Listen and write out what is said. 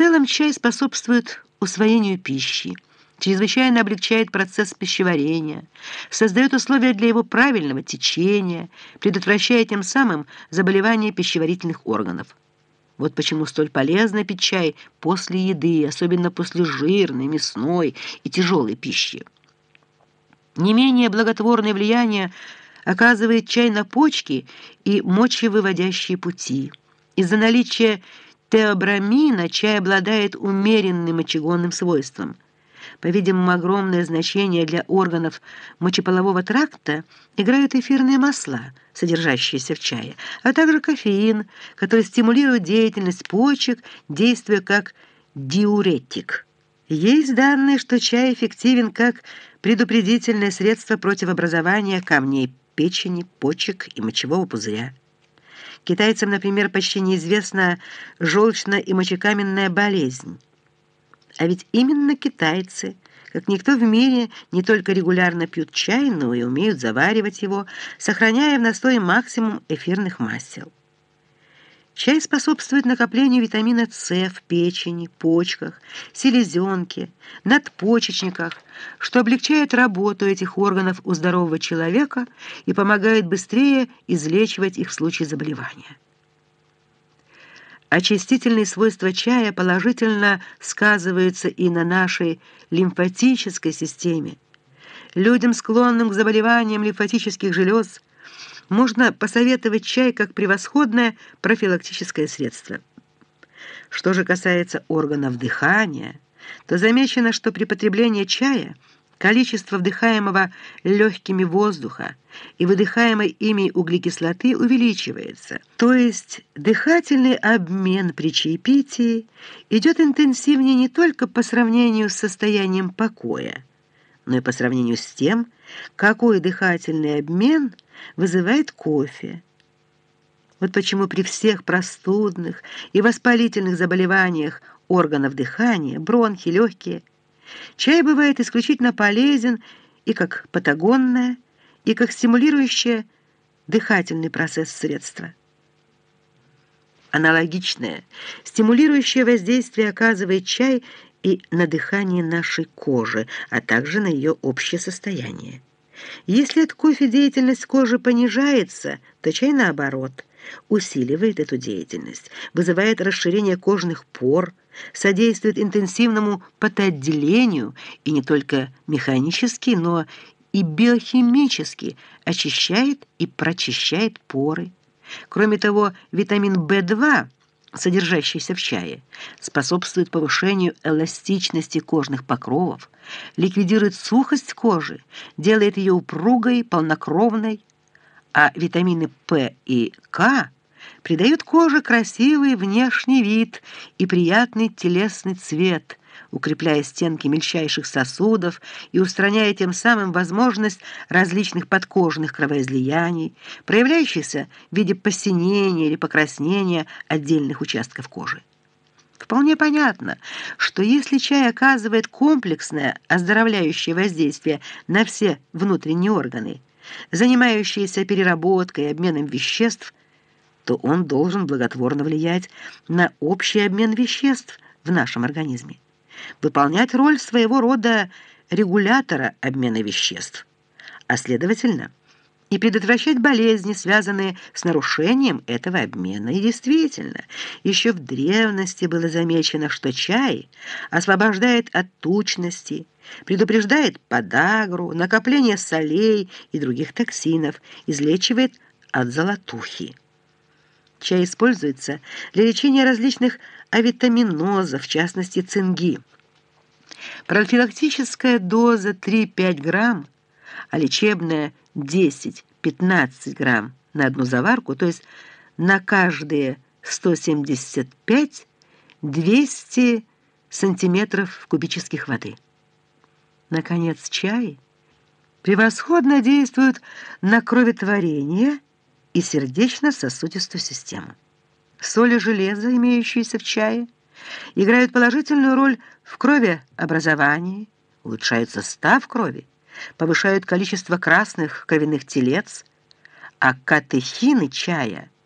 целом чай способствует усвоению пищи, чрезвычайно облегчает процесс пищеварения, создает условия для его правильного течения, предотвращая тем самым заболевания пищеварительных органов. Вот почему столь полезно пить чай после еды, особенно после жирной, мясной и тяжелой пищи. Не менее благотворное влияние оказывает чай на почки и мочевыводящие пути. Из-за наличия теобрамина чай обладает умеренным мочегонным свойством. По-видимому, огромное значение для органов мочеполового тракта играют эфирные масла, содержащиеся в чае, а также кофеин, который стимулирует деятельность почек, действуя как диуретик. Есть данные, что чай эффективен как предупредительное средство против образования камней печени, почек и мочевого пузыря. Китайцам, например, почти неизвестна желчно- и мочекаменная болезнь. А ведь именно китайцы, как никто в мире, не только регулярно пьют чай, но и умеют заваривать его, сохраняя в настое максимум эфирных масел. Чай способствует накоплению витамина С в печени, почках, селезенке, надпочечниках, что облегчает работу этих органов у здорового человека и помогает быстрее излечивать их в случае заболевания. Очистительные свойства чая положительно сказываются и на нашей лимфатической системе. Людям, склонным к заболеваниям лимфатических желез, можно посоветовать чай как превосходное профилактическое средство. Что же касается органов дыхания, то замечено, что при потреблении чая количество вдыхаемого легкими воздуха и выдыхаемой ими углекислоты увеличивается. То есть дыхательный обмен при чаепитии идет интенсивнее не только по сравнению с состоянием покоя, но и по сравнению с тем, какой дыхательный обмен вызывает кофе. Вот почему при всех простудных и воспалительных заболеваниях органов дыхания, бронхи, легкие, чай бывает исключительно полезен и как патагонное, и как стимулирующее дыхательный процесс средства. Аналогичное, стимулирующее воздействие оказывает чай и на дыхание нашей кожи, а также на ее общее состояние. Если от кофе деятельность кожи понижается, то чай, наоборот, усиливает эту деятельность, вызывает расширение кожных пор, содействует интенсивному потоотделению и не только механически, но и биохимически очищает и прочищает поры. Кроме того, витамин В2 – содержащийся в чае, способствует повышению эластичности кожных покровов, ликвидирует сухость кожи, делает ее упругой, полнокровной, а витамины П и К придают коже красивый внешний вид и приятный телесный цвет, укрепляя стенки мельчайших сосудов и устраняя тем самым возможность различных подкожных кровоизлияний, проявляющихся в виде посинения или покраснения отдельных участков кожи. Вполне понятно, что если чай оказывает комплексное оздоровляющее воздействие на все внутренние органы, занимающиеся переработкой и обменом веществ, то он должен благотворно влиять на общий обмен веществ в нашем организме выполнять роль своего рода регулятора обмена веществ, а следовательно и предотвращать болезни, связанные с нарушением этого обмена. И действительно, еще в древности было замечено, что чай освобождает от тучности, предупреждает подагру, накопление солей и других токсинов, излечивает от золотухи. Чай используется для лечения различных авитаминозов, в частности цинги. Профилактическая доза 3-5 грамм, а лечебная 10-15 грамм на одну заварку, то есть на каждые 175-200 сантиметров кубических воды. Наконец, чай превосходно действует на кроветворение и сердечно-сосудистую систему. Соли железа, имеющиеся в чае, играют положительную роль в кровеобразовании, улучшают состав крови, повышают количество красных кровяных телец, а катехины чая –